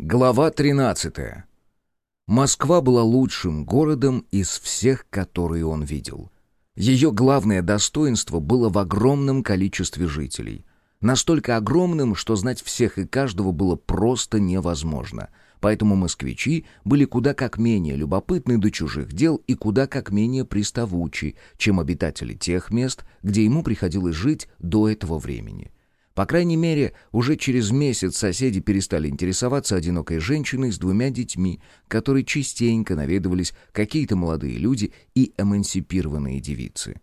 Глава 13. Москва была лучшим городом из всех, которые он видел. Ее главное достоинство было в огромном количестве жителей. Настолько огромным, что знать всех и каждого было просто невозможно. Поэтому москвичи были куда как менее любопытны до чужих дел и куда как менее приставучи, чем обитатели тех мест, где ему приходилось жить до этого времени. По крайней мере, уже через месяц соседи перестали интересоваться одинокой женщиной с двумя детьми, которой частенько наведывались какие-то молодые люди и эмансипированные девицы.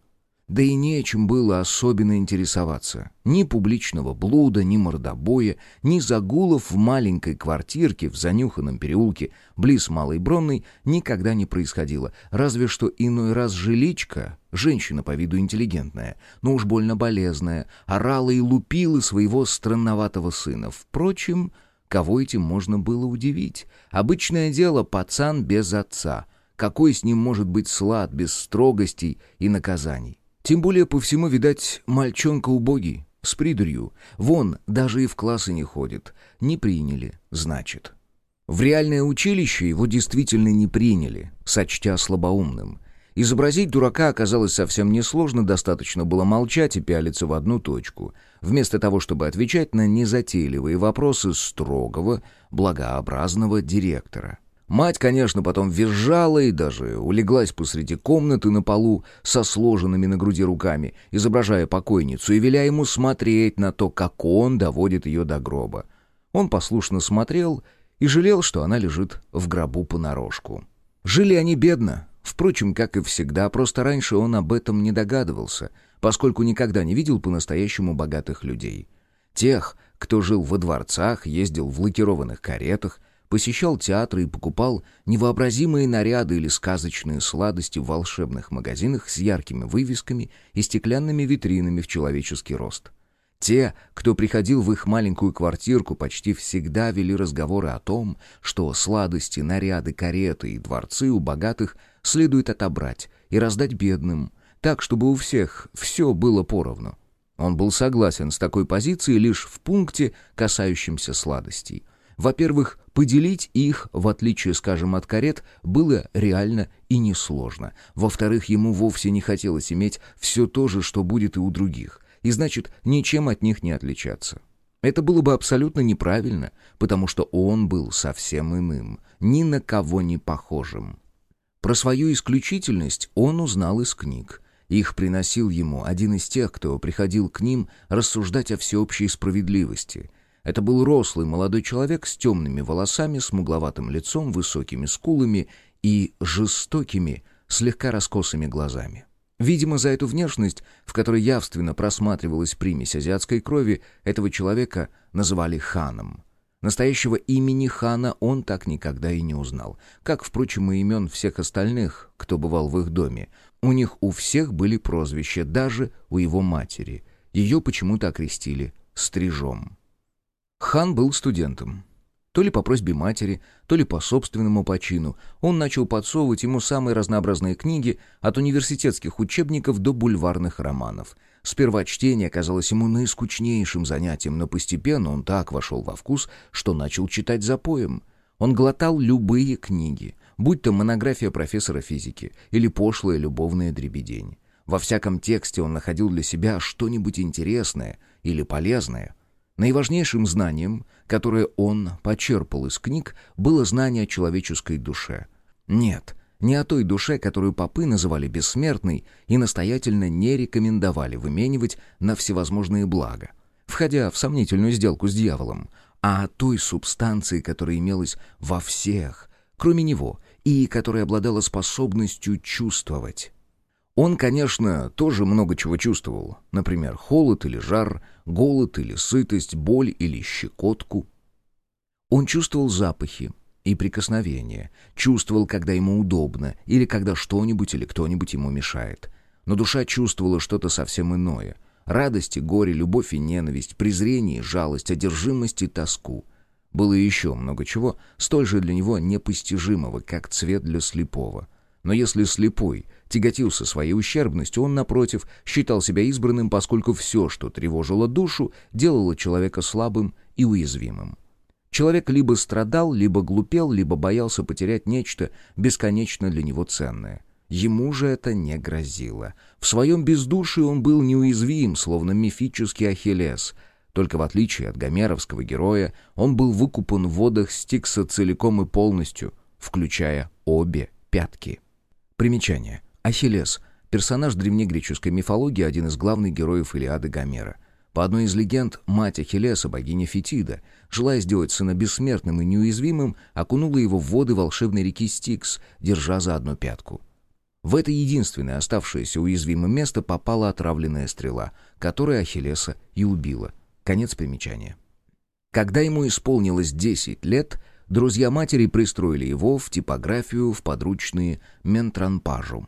Да и нечем было особенно интересоваться. Ни публичного блуда, ни мордобоя, ни загулов в маленькой квартирке в занюханном переулке близ Малой Бронной никогда не происходило. Разве что иной раз жиличка, женщина по виду интеллигентная, но уж больно болезная, орала и лупила своего странноватого сына. Впрочем, кого этим можно было удивить? Обычное дело пацан без отца. Какой с ним может быть слад без строгостей и наказаний? Тем более по всему, видать, мальчонка убогий, с придурью. Вон, даже и в классы не ходит. Не приняли, значит. В реальное училище его действительно не приняли, сочтя слабоумным. Изобразить дурака оказалось совсем несложно, достаточно было молчать и пялиться в одну точку, вместо того, чтобы отвечать на незатейливые вопросы строгого, благообразного директора. Мать, конечно, потом визжала и даже улеглась посреди комнаты на полу со сложенными на груди руками, изображая покойницу и веля ему смотреть на то, как он доводит ее до гроба. Он послушно смотрел и жалел, что она лежит в гробу понарошку. Жили они бедно, впрочем, как и всегда, просто раньше он об этом не догадывался, поскольку никогда не видел по-настоящему богатых людей. Тех, кто жил во дворцах, ездил в лакированных каретах, посещал театры и покупал невообразимые наряды или сказочные сладости в волшебных магазинах с яркими вывесками и стеклянными витринами в человеческий рост. Те, кто приходил в их маленькую квартирку, почти всегда вели разговоры о том, что сладости, наряды, кареты и дворцы у богатых следует отобрать и раздать бедным, так, чтобы у всех все было поровну. Он был согласен с такой позицией лишь в пункте, касающемся сладостей — во-первых, поделить их, в отличие, скажем, от карет, было реально и несложно. Во-вторых, ему вовсе не хотелось иметь все то же, что будет и у других, и значит, ничем от них не отличаться. Это было бы абсолютно неправильно, потому что он был совсем иным, ни на кого не похожим. Про свою исключительность он узнал из книг. Их приносил ему один из тех, кто приходил к ним рассуждать о всеобщей справедливости — это был рослый молодой человек с темными волосами, смугловатым лицом, высокими скулами и жестокими, слегка раскосыми глазами. Видимо, за эту внешность, в которой явственно просматривалась примесь азиатской крови, этого человека называли ханом. Настоящего имени хана он так никогда и не узнал, как, впрочем, и имен всех остальных, кто бывал в их доме. У них у всех были прозвища, даже у его матери. Ее почему-то окрестили «стрижом». Хан был студентом. То ли по просьбе матери, то ли по собственному почину, он начал подсовывать ему самые разнообразные книги, от университетских учебников до бульварных романов. Сперва чтение казалось ему наискучнейшим занятием, но постепенно он так вошел во вкус, что начал читать запоем. Он глотал любые книги, будь то монография профессора физики или пошлая любовная дребедень. Во всяком тексте он находил для себя что-нибудь интересное или полезное — Наиважнейшим знанием, которое он почерпал из книг, было знание о человеческой душе. Нет, не о той душе, которую попы называли бессмертной и настоятельно не рекомендовали выменивать на всевозможные блага, входя в сомнительную сделку с дьяволом, а о той субстанции, которая имелась во всех, кроме него, и которая обладала способностью чувствовать. Он, конечно, тоже много чего чувствовал. Например, холод или жар, голод или сытость, боль или щекотку. Он чувствовал запахи и прикосновения, чувствовал, когда ему удобно, или когда что-нибудь или кто-нибудь ему мешает. Но душа чувствовала что-то совсем иное. Радость и горе, любовь и ненависть, презрение и жалость, одержимость и тоску. Было еще много чего, столь же для него непостижимого, как цвет для слепого. Но если слепой тяготился своей ущербностью, он, напротив, считал себя избранным, поскольку все, что тревожило душу, делало человека слабым и уязвимым. Человек либо страдал, либо глупел, либо боялся потерять нечто бесконечно для него ценное. Ему же это не грозило. В своем бездушии он был неуязвим, словно мифический Ахиллес. Только в отличие от гомеровского героя, он был выкупан в водах Стикса целиком и полностью, включая обе пятки. Примечание. Ахиллес — персонаж древнегреческой мифологии, один из главных героев Илиады Гомера. По одной из легенд, мать Ахиллеса, богиня Фетида, желая сделать сына бессмертным и неуязвимым, окунула его в воды волшебной реки Стикс, держа за одну пятку. В это единственное оставшееся уязвимое место попала отравленная стрела, которая Ахиллеса и убила. Конец примечания. Когда ему исполнилось 10 лет, друзья матери пристроили его в типографию в подручные Ментранпажу.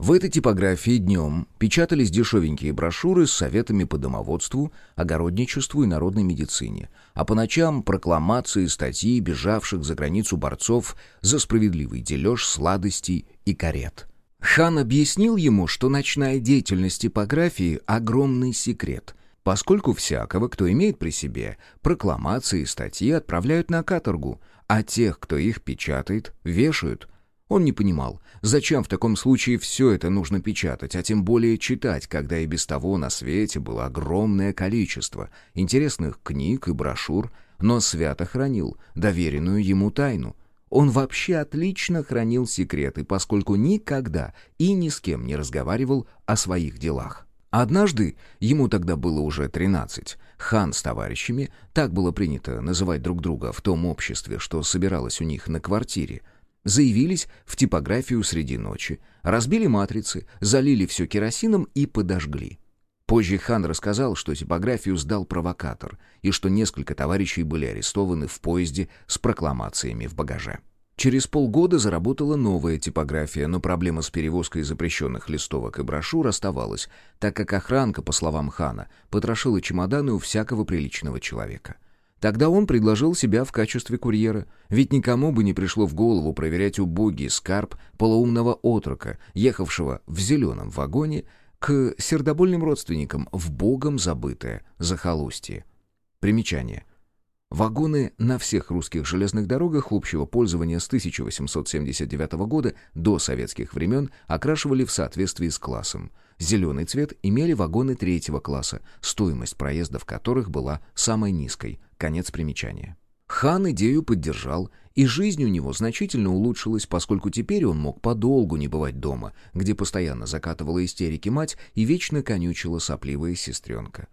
В этой типографии днем печатались дешевенькие брошюры с советами по домоводству, огородничеству и народной медицине, а по ночам прокламации, статьи бежавших за границу борцов за справедливый дележ сладостей и карет. Хан объяснил ему, что ночная деятельность типографии — огромный секрет, поскольку всякого, кто имеет при себе прокламации и статьи, отправляют на каторгу, а тех, кто их печатает, вешают — он не понимал, зачем в таком случае все это нужно печатать, а тем более читать, когда и без того на свете было огромное количество интересных книг и брошюр, но свято хранил доверенную ему тайну. Он вообще отлично хранил секреты, поскольку никогда и ни с кем не разговаривал о своих делах. Однажды, ему тогда было уже тринадцать, хан с товарищами, так было принято называть друг друга в том обществе, что собиралось у них на квартире, Заявились в типографию среди ночи, разбили матрицы, залили все керосином и подожгли. Позже хан рассказал, что типографию сдал провокатор и что несколько товарищей были арестованы в поезде с прокламациями в багаже. Через полгода заработала новая типография, но проблема с перевозкой запрещенных листовок и брошюр оставалась, так как охранка, по словам хана, потрошила чемоданы у всякого приличного человека. Тогда он предложил себя в качестве курьера, ведь никому бы не пришло в голову проверять убогий скарб полоумного отрока, ехавшего в зеленом вагоне к сердобольным родственникам в богом забытое захолустье. Примечание. Вагоны на всех русских железных дорогах общего пользования с 1879 года до советских времен окрашивали в соответствии с классом. Зеленый цвет имели вагоны третьего класса, стоимость проезда в которых была самой низкой. Конец примечания. Хан идею поддержал, и жизнь у него значительно улучшилась, поскольку теперь он мог подолгу не бывать дома, где постоянно закатывала истерики мать и вечно конючила сопливая сестренка.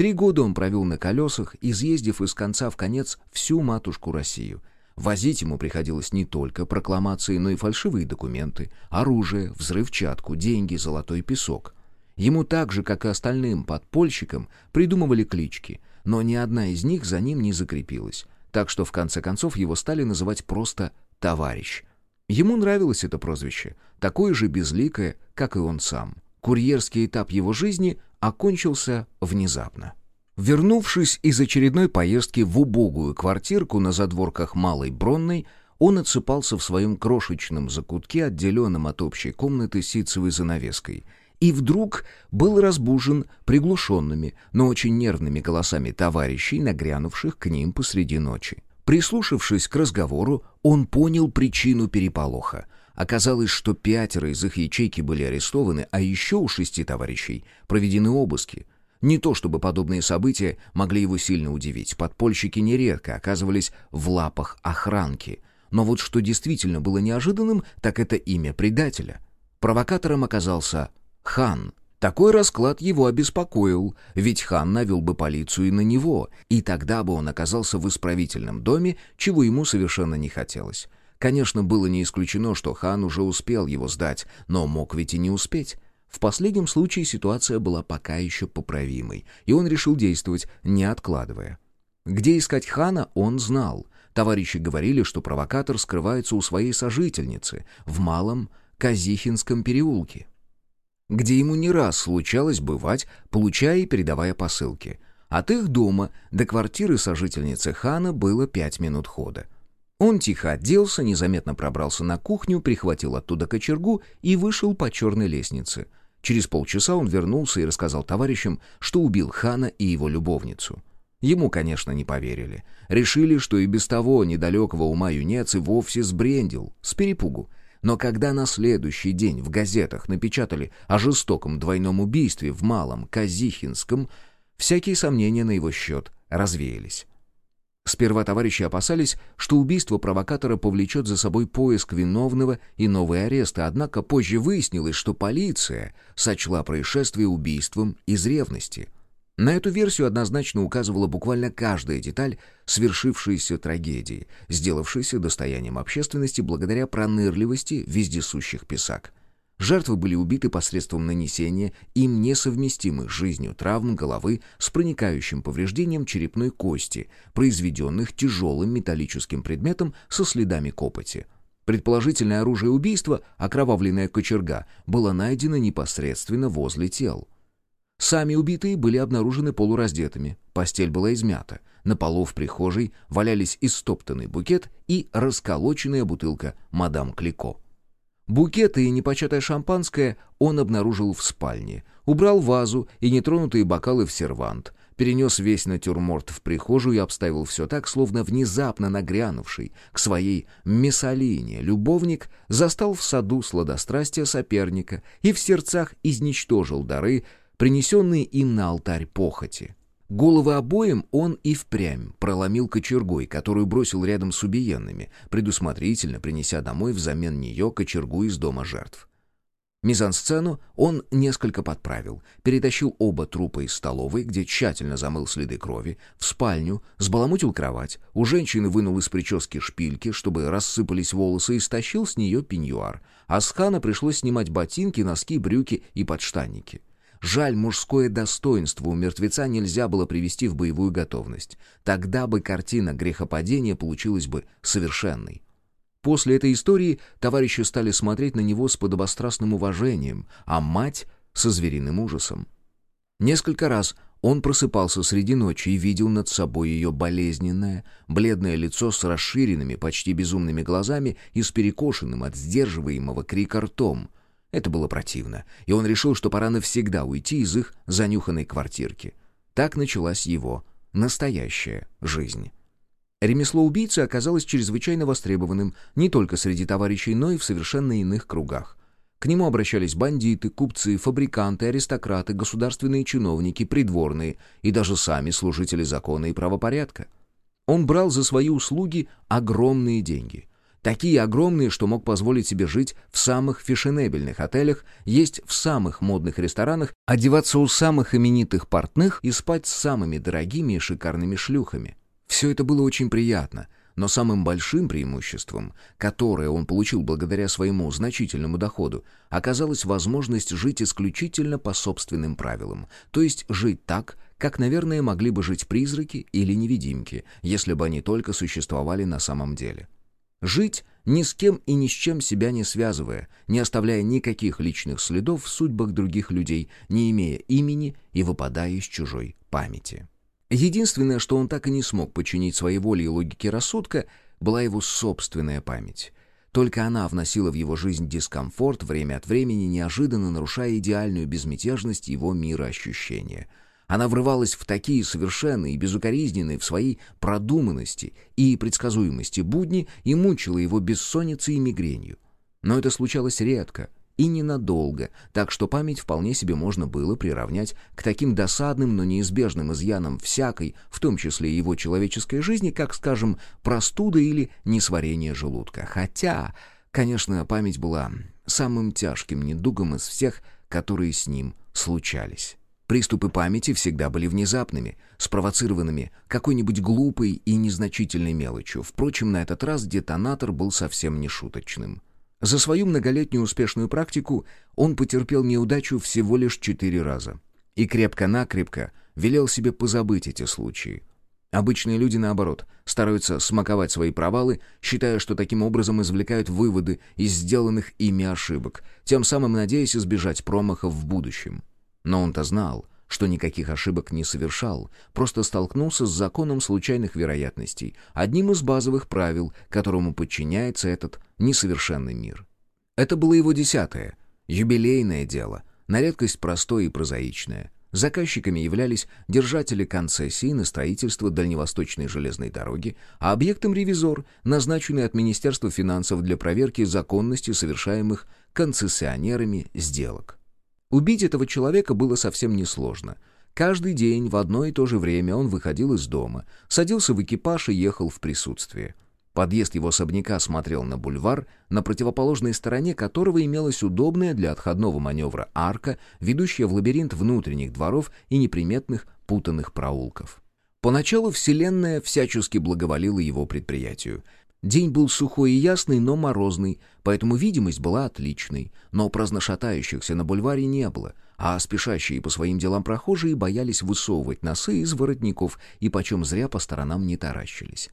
Три года он провел на колесах, изъездив из конца в конец всю матушку Россию. Возить ему приходилось не только прокламации, но и фальшивые документы, оружие, взрывчатку, деньги, золотой песок. Ему так же, как и остальным подпольщикам, придумывали клички, но ни одна из них за ним не закрепилась, так что в конце концов его стали называть просто «товарищ». Ему нравилось это прозвище, такое же безликое, как и он сам. Курьерский этап его жизни окончился внезапно. Вернувшись из очередной поездки в убогую квартирку на задворках Малой Бронной, он отсыпался в своем крошечном закутке, отделенном от общей комнаты ситцевой занавеской, и вдруг был разбужен приглушенными, но очень нервными голосами товарищей, нагрянувших к ним посреди ночи. Прислушавшись к разговору, он понял причину переполоха — Оказалось, что пятеро из их ячейки были арестованы, а еще у шести товарищей проведены обыски. Не то чтобы подобные события могли его сильно удивить. Подпольщики нередко оказывались в лапах охранки. Но вот что действительно было неожиданным, так это имя предателя. Провокатором оказался Хан. Такой расклад его обеспокоил, ведь хан навел бы полицию и на него, и тогда бы он оказался в исправительном доме, чего ему совершенно не хотелось. Конечно, было не исключено, что хан уже успел его сдать, но мог ведь и не успеть. В последнем случае ситуация была пока еще поправимой, и он решил действовать, не откладывая. Где искать хана, он знал. Товарищи говорили, что провокатор скрывается у своей сожительницы в Малом Казихинском переулке, где ему не раз случалось бывать, получая и передавая посылки. От их дома до квартиры сожительницы хана было пять минут хода. Он тихо оделся, незаметно пробрался на кухню, прихватил оттуда кочергу и вышел по черной лестнице. Через полчаса он вернулся и рассказал товарищам, что убил хана и его любовницу. Ему, конечно, не поверили. Решили, что и без того недалекого ума юнец и вовсе сбрендил, с перепугу. Но когда на следующий день в газетах напечатали о жестоком двойном убийстве в Малом Казихинском, всякие сомнения на его счет развеялись. Сперва товарищи опасались, что убийство провокатора повлечет за собой поиск виновного и новые аресты, однако позже выяснилось, что полиция сочла происшествие убийством из ревности — на эту версию однозначно указывала буквально каждая деталь свершившейся трагедии, сделавшейся достоянием общественности благодаря пронырливости вездесущих писак. Жертвы были убиты посредством нанесения им несовместимых с жизнью травм головы с проникающим повреждением черепной кости, произведенных тяжелым металлическим предметом со следами копоти. Предположительное оружие убийства, окровавленная кочерга, было найдено непосредственно возле тел. Сами убитые были обнаружены полураздетыми, постель была измята. На полу в прихожей валялись истоптанный букет и расколоченная бутылка «Мадам Клико». Букет и непочатое шампанское он обнаружил в спальне. Убрал вазу и нетронутые бокалы в сервант. Перенес весь натюрморт в прихожую и обставил все так, словно внезапно нагрянувший к своей Мессалине любовник застал в саду сладострастия соперника и в сердцах изничтожил дары, принесенные им на алтарь похоти. Головы обоим он и впрямь проломил кочергой, которую бросил рядом с убиенными, предусмотрительно принеся домой взамен нее кочергу из дома жертв. Мизансцену он несколько подправил, перетащил оба трупа из столовой, где тщательно замыл следы крови, в спальню, сбаламутил кровать, у женщины вынул из прически шпильки, чтобы рассыпались волосы, и стащил с нее пеньюар, а с хана пришлось снимать ботинки, носки, брюки и подштанники. Жаль, мужское достоинство у мертвеца нельзя было привести в боевую готовность. Тогда бы картина грехопадения получилась бы совершенной. После этой истории товарищи стали смотреть на него с подобострастным уважением, а мать — со звериным ужасом. Несколько раз он просыпался среди ночи и видел над собой ее болезненное, бледное лицо с расширенными, почти безумными глазами и с перекошенным от сдерживаемого крика ртом — это было противно, и он решил, что пора навсегда уйти из их занюханной квартирки. Так началась его настоящая жизнь. Ремесло убийцы оказалось чрезвычайно востребованным не только среди товарищей, но и в совершенно иных кругах. К нему обращались бандиты, купцы, фабриканты, аристократы, государственные чиновники, придворные и даже сами служители закона и правопорядка. Он брал за свои услуги огромные деньги. Такие огромные, что мог позволить себе жить в самых фешенебельных отелях, есть в самых модных ресторанах, одеваться у самых именитых портных и спать с самыми дорогими и шикарными шлюхами. Все это было очень приятно, но самым большим преимуществом, которое он получил благодаря своему значительному доходу, оказалась возможность жить исключительно по собственным правилам, то есть жить так, как, наверное, могли бы жить призраки или невидимки, если бы они только существовали на самом деле. Жить ни с кем и ни с чем себя не связывая, не оставляя никаких личных следов в судьбах других людей, не имея имени и выпадая из чужой памяти. Единственное, что он так и не смог подчинить своей воле и логике рассудка, была его собственная память. Только она вносила в его жизнь дискомфорт, время от времени неожиданно нарушая идеальную безмятежность его мира ощущения — она врывалась в такие совершенные и безукоризненные в своей продуманности и предсказуемости будни и мучила его бессонницей и мигренью. Но это случалось редко и ненадолго, так что память вполне себе можно было приравнять к таким досадным, но неизбежным изъянам всякой, в том числе и его человеческой жизни, как, скажем, простуда или несварение желудка. Хотя, конечно, память была самым тяжким недугом из всех, которые с ним случались. Приступы памяти всегда были внезапными, спровоцированными какой-нибудь глупой и незначительной мелочью. Впрочем, на этот раз детонатор был совсем не шуточным. За свою многолетнюю успешную практику он потерпел неудачу всего лишь четыре раза. И крепко-накрепко велел себе позабыть эти случаи. Обычные люди, наоборот, стараются смаковать свои провалы, считая, что таким образом извлекают выводы из сделанных ими ошибок, тем самым надеясь избежать промахов в будущем. Но он-то знал, что никаких ошибок не совершал, просто столкнулся с законом случайных вероятностей, одним из базовых правил, которому подчиняется этот несовершенный мир. Это было его десятое, юбилейное дело, на редкость простое и прозаичное. Заказчиками являлись держатели концессии на строительство Дальневосточной железной дороги, а объектом ревизор, назначенный от Министерства финансов для проверки законности совершаемых концессионерами сделок. Убить этого человека было совсем несложно. Каждый день в одно и то же время он выходил из дома, садился в экипаж и ехал в присутствие. Подъезд его особняка смотрел на бульвар, на противоположной стороне которого имелась удобная для отходного маневра арка, ведущая в лабиринт внутренних дворов и неприметных путанных проулков. Поначалу Вселенная всячески благоволила его предприятию. День был сухой и ясный, но морозный, поэтому видимость была отличной, но праздношатающихся на бульваре не было, а спешащие по своим делам прохожие боялись высовывать носы из воротников и почем зря по сторонам не таращились.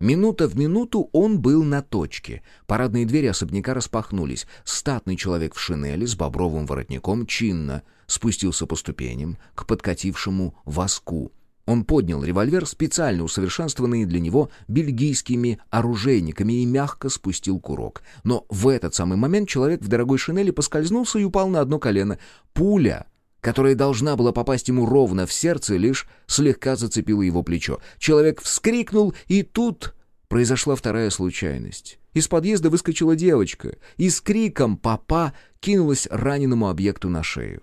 Минута в минуту он был на точке. Парадные двери особняка распахнулись. Статный человек в шинели с бобровым воротником чинно спустился по ступеням к подкатившему воску. Он поднял револьвер, специально усовершенствованный для него бельгийскими оружейниками, и мягко спустил курок. Но в этот самый момент человек в дорогой шинели поскользнулся и упал на одно колено. Пуля которая должна была попасть ему ровно в сердце, лишь слегка зацепила его плечо. Человек вскрикнул, и тут произошла вторая случайность. Из подъезда выскочила девочка и с криком «Папа!» кинулась раненому объекту на шею.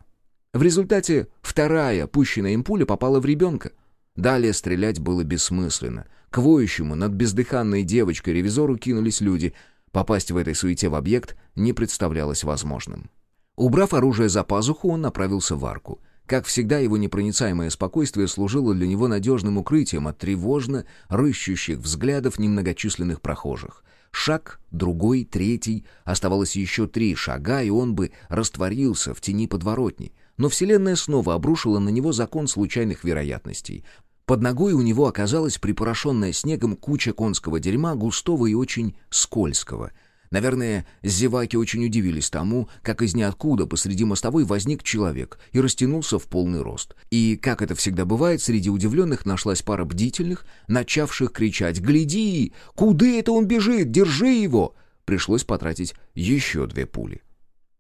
В результате вторая пущенная им пуля попала в ребенка. Далее стрелять было бессмысленно. К воющему над бездыханной девочкой ревизору кинулись люди. Попасть в этой суете в объект не представлялось возможным. Убрав оружие за пазуху, он направился в арку. Как всегда, его непроницаемое спокойствие служило для него надежным укрытием от тревожно рыщущих взглядов немногочисленных прохожих. Шаг, другой, третий, оставалось еще три шага, и он бы растворился в тени подворотни. Но Вселенная снова обрушила на него закон случайных вероятностей. Под ногой у него оказалась припорошенная снегом куча конского дерьма, густого и очень скользкого — Наверное, зеваки очень удивились тому, как из ниоткуда посреди мостовой возник человек и растянулся в полный рост. И, как это всегда бывает, среди удивленных нашлась пара бдительных, начавших кричать «Гляди! Куда это он бежит? Держи его!» Пришлось потратить еще две пули.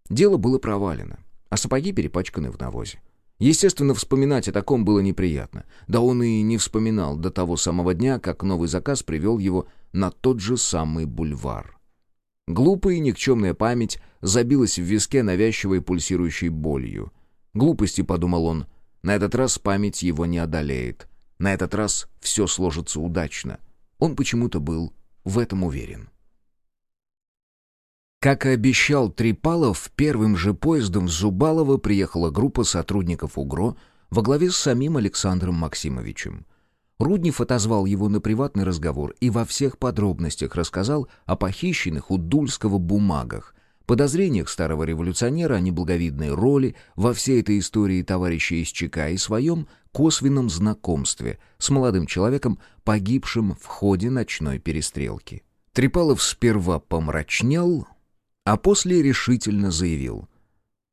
Дело было провалено, а сапоги перепачканы в навозе. Естественно, вспоминать о таком было неприятно. Да он и не вспоминал до того самого дня, как новый заказ привел его на тот же самый бульвар. Глупая и никчемная память забилась в виске навязчивой пульсирующей болью. «Глупости», — подумал он, — «на этот раз память его не одолеет. На этот раз все сложится удачно». Он почему-то был в этом уверен. Как и обещал Трипалов, первым же поездом в Зубалово приехала группа сотрудников УГРО во главе с самим Александром Максимовичем. Руднев отозвал его на приватный разговор и во всех подробностях рассказал о похищенных у Дульского бумагах, подозрениях старого революционера о неблаговидной роли во всей этой истории товарища из ЧК и своем косвенном знакомстве с молодым человеком, погибшим в ходе ночной перестрелки. Трипалов сперва помрачнел, а после решительно заявил.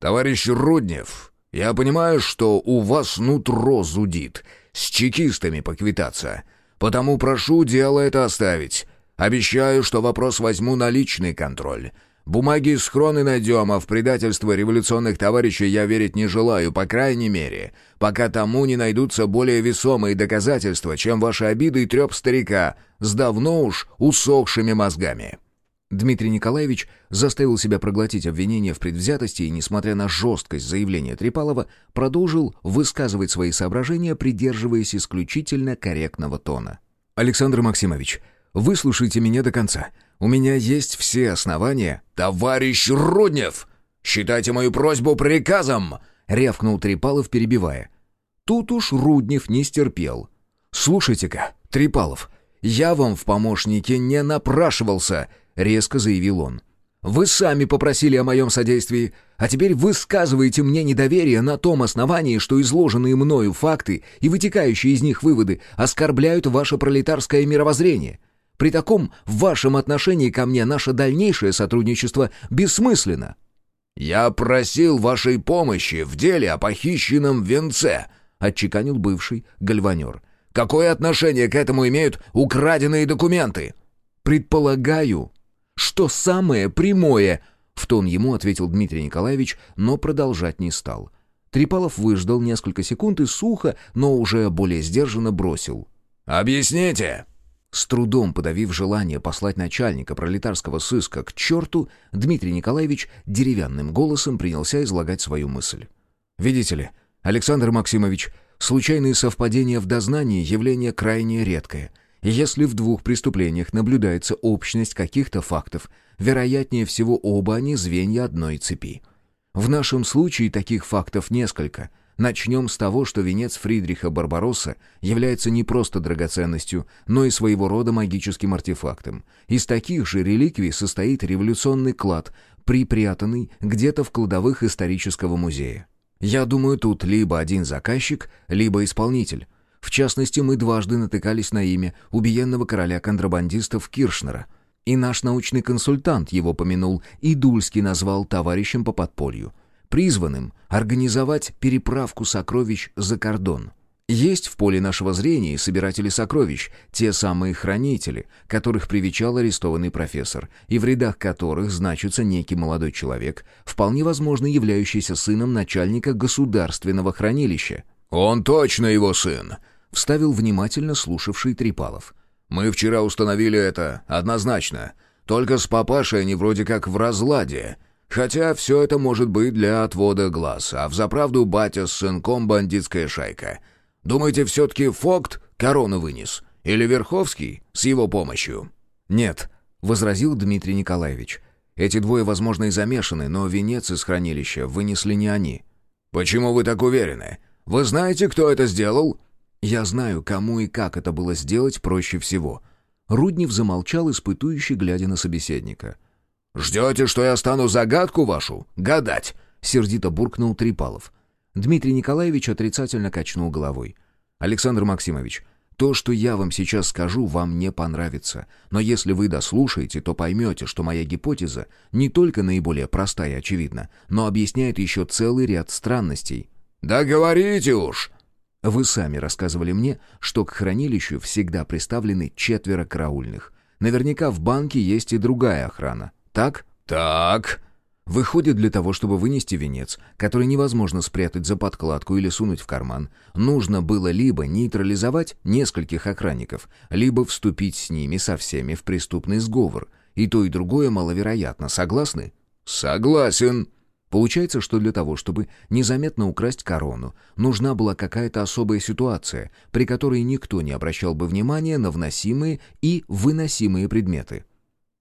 «Товарищ Руднев, я понимаю, что у вас нутро зудит» с чекистами поквитаться. Потому прошу дело это оставить. Обещаю, что вопрос возьму на личный контроль. Бумаги и схроны найдем, а в предательство революционных товарищей я верить не желаю, по крайней мере, пока тому не найдутся более весомые доказательства, чем ваши обиды и треп старика с давно уж усохшими мозгами». Дмитрий Николаевич заставил себя проглотить обвинение в предвзятости и, несмотря на жесткость заявления Трипалова, продолжил высказывать свои соображения, придерживаясь исключительно корректного тона. «Александр Максимович, выслушайте меня до конца. У меня есть все основания...» «Товарищ Руднев, считайте мою просьбу приказом!» — рявкнул Трипалов, перебивая. Тут уж Руднев не стерпел. «Слушайте-ка, Трипалов, я вам в помощники не напрашивался!» — резко заявил он. «Вы сами попросили о моем содействии, а теперь высказываете мне недоверие на том основании, что изложенные мною факты и вытекающие из них выводы оскорбляют ваше пролетарское мировоззрение. При таком в вашем отношении ко мне наше дальнейшее сотрудничество бессмысленно». «Я просил вашей помощи в деле о похищенном венце», — отчеканил бывший гальванер. «Какое отношение к этому имеют украденные документы?» «Предполагаю», что самое прямое?» — в тон ему ответил Дмитрий Николаевич, но продолжать не стал. Трипалов выждал несколько секунд и сухо, но уже более сдержанно бросил. «Объясните!» С трудом подавив желание послать начальника пролетарского сыска к черту, Дмитрий Николаевич деревянным голосом принялся излагать свою мысль. «Видите ли, Александр Максимович, случайные совпадения в дознании — явление крайне редкое. Если в двух преступлениях наблюдается общность каких-то фактов, вероятнее всего оба они звенья одной цепи. В нашем случае таких фактов несколько — Начнем с того, что венец Фридриха Барбаросса является не просто драгоценностью, но и своего рода магическим артефактом. Из таких же реликвий состоит революционный клад, припрятанный где-то в кладовых исторического музея. Я думаю, тут либо один заказчик, либо исполнитель. В частности, мы дважды натыкались на имя убиенного короля контрабандистов Киршнера. И наш научный консультант его помянул, и Дульский назвал товарищем по подполью – призванным организовать переправку сокровищ за кордон. Есть в поле нашего зрения собиратели сокровищ, те самые хранители, которых привечал арестованный профессор, и в рядах которых значится некий молодой человек, вполне возможно являющийся сыном начальника государственного хранилища. «Он точно его сын!» — вставил внимательно слушавший Трипалов. «Мы вчера установили это однозначно. Только с папашей они вроде как в разладе. Хотя все это может быть для отвода глаз, а взаправду батя с сынком бандитская шайка. Думаете, все-таки Фокт корону вынес? Или Верховский с его помощью?» «Нет», — возразил Дмитрий Николаевич. «Эти двое, возможно, и замешаны, но венец из хранилища вынесли не они». «Почему вы так уверены? Вы знаете, кто это сделал?» «Я знаю, кому и как это было сделать проще всего». Руднев замолчал, испытующий, глядя на собеседника. «Ждете, что я стану загадку вашу гадать?» — сердито буркнул Трипалов. Дмитрий Николаевич отрицательно качнул головой. «Александр Максимович, то, что я вам сейчас скажу, вам не понравится. Но если вы дослушаете, то поймете, что моя гипотеза не только наиболее простая и очевидна, но объясняет еще целый ряд странностей». «Да говорите уж!» Вы сами рассказывали мне, что к хранилищу всегда приставлены четверо караульных. Наверняка в банке есть и другая охрана так?» «Так». Выходит, для того, чтобы вынести венец, который невозможно спрятать за подкладку или сунуть в карман, нужно было либо нейтрализовать нескольких охранников, либо вступить с ними со всеми в преступный сговор. И то, и другое маловероятно. Согласны? «Согласен». Получается, что для того, чтобы незаметно украсть корону, нужна была какая-то особая ситуация, при которой никто не обращал бы внимания на вносимые и выносимые предметы.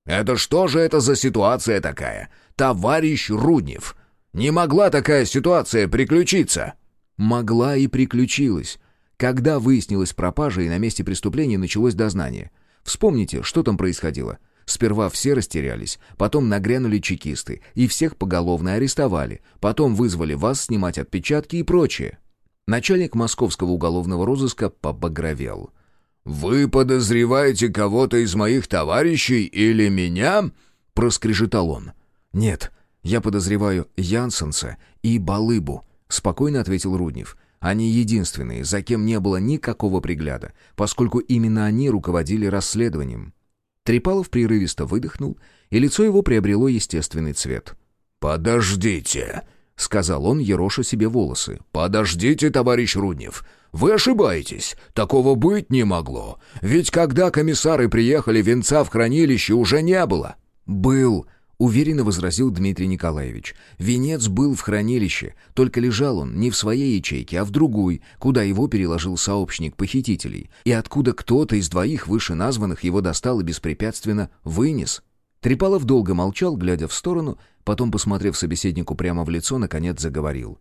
«Это что же это за ситуация такая? Товарищ Руднев! Не могла такая ситуация приключиться!» «Могла и приключилась. Когда выяснилась пропажа и на месте преступления началось дознание. Вспомните, что там происходило. Сперва все растерялись, потом нагрянули чекисты и всех поголовно арестовали, потом вызвали вас снимать отпечатки и прочее». Начальник московского уголовного розыска побагровел – «Вы подозреваете кого-то из моих товарищей или меня?» — проскрежетал он. «Нет, я подозреваю Янсенса и Балыбу», — спокойно ответил Руднев. «Они единственные, за кем не было никакого пригляда, поскольку именно они руководили расследованием». Трепалов прерывисто выдохнул, и лицо его приобрело естественный цвет. «Подождите», — сказал он, ероша себе волосы. «Подождите, товарищ Руднев. Вы ошибаетесь. Такого быть не могло. Ведь когда комиссары приехали, венца в хранилище уже не было». «Был», — уверенно возразил Дмитрий Николаевич. «Венец был в хранилище, только лежал он не в своей ячейке, а в другой, куда его переложил сообщник похитителей, и откуда кто-то из двоих вышеназванных его достал и беспрепятственно вынес». Трепалов долго молчал, глядя в сторону, потом, посмотрев собеседнику прямо в лицо, наконец заговорил.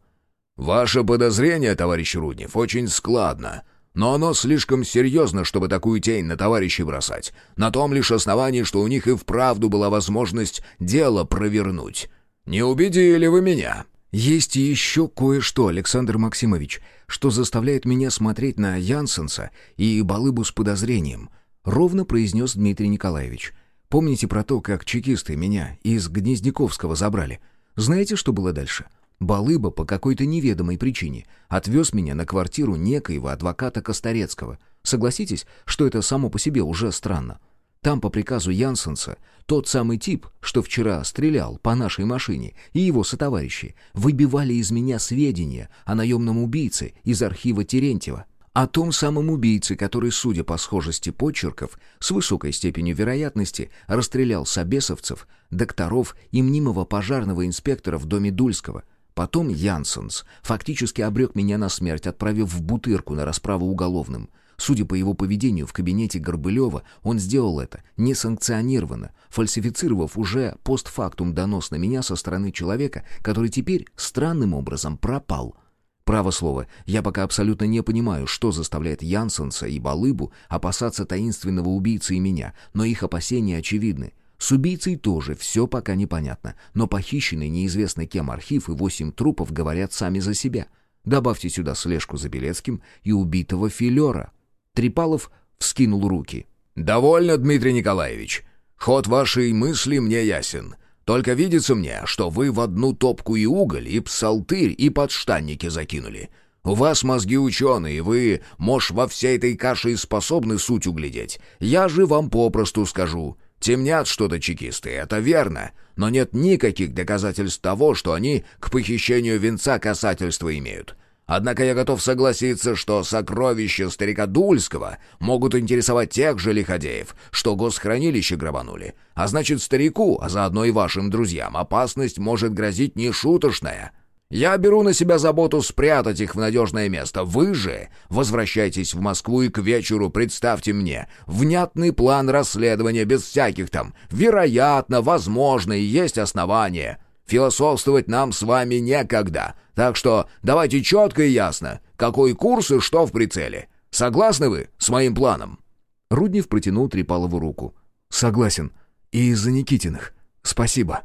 «Ваше подозрение, товарищ Руднев, очень складно, но оно слишком серьезно, чтобы такую тень на товарищей бросать. На том лишь основании, что у них и вправду была возможность дело провернуть. Не убедили вы меня?» «Есть еще кое-что, Александр Максимович, что заставляет меня смотреть на Янсенса и Балыбу с подозрением», — ровно произнес Дмитрий Николаевич. Помните про то, как чекисты меня из Гнездяковского забрали? Знаете, что было дальше? Балыба по какой-то неведомой причине отвез меня на квартиру некоего адвоката Косторецкого. Согласитесь, что это само по себе уже странно. Там по приказу Янсенса тот самый тип, что вчера стрелял по нашей машине, и его сотоварищи выбивали из меня сведения о наемном убийце из архива Терентьева. О том самом убийце, который, судя по схожести почерков, с высокой степенью вероятности расстрелял собесовцев, докторов и мнимого пожарного инспектора в доме Дульского. Потом Янсенс фактически обрек меня на смерть, отправив в бутырку на расправу уголовным. Судя по его поведению в кабинете Горбылева, он сделал это несанкционированно, фальсифицировав уже постфактум донос на меня со стороны человека, который теперь странным образом пропал. Право слово, я пока абсолютно не понимаю, что заставляет Янсенса и Балыбу опасаться таинственного убийцы и меня, но их опасения очевидны. С убийцей тоже все пока непонятно, но похищенный неизвестно кем архив и восемь трупов говорят сами за себя. Добавьте сюда слежку за Белецким и убитого филера. Трипалов вскинул руки. «Довольно, Дмитрий Николаевич. Ход вашей мысли мне ясен. Только видится мне, что вы в одну топку и уголь, и псалтырь, и подштанники закинули. У вас мозги ученые, вы, мож, во всей этой каше и способны суть углядеть. Я же вам попросту скажу. Темнят что-то чекисты, это верно, но нет никаких доказательств того, что они к похищению венца касательства имеют. Однако я готов согласиться, что сокровища старика Дульского могут интересовать тех же лиходеев, что госхранилище грабанули. А значит, старику, а заодно и вашим друзьям, опасность может грозить нешуточная. Я беру на себя заботу спрятать их в надежное место. Вы же возвращайтесь в Москву и к вечеру представьте мне внятный план расследования без всяких там «вероятно», «возможно» и «есть основания». Философствовать нам с вами некогда. Так что давайте четко и ясно, какой курс и что в прицеле. Согласны вы с моим планом?» Руднев протянул Трипалову руку. «Согласен. И из-за Никитиных. Спасибо».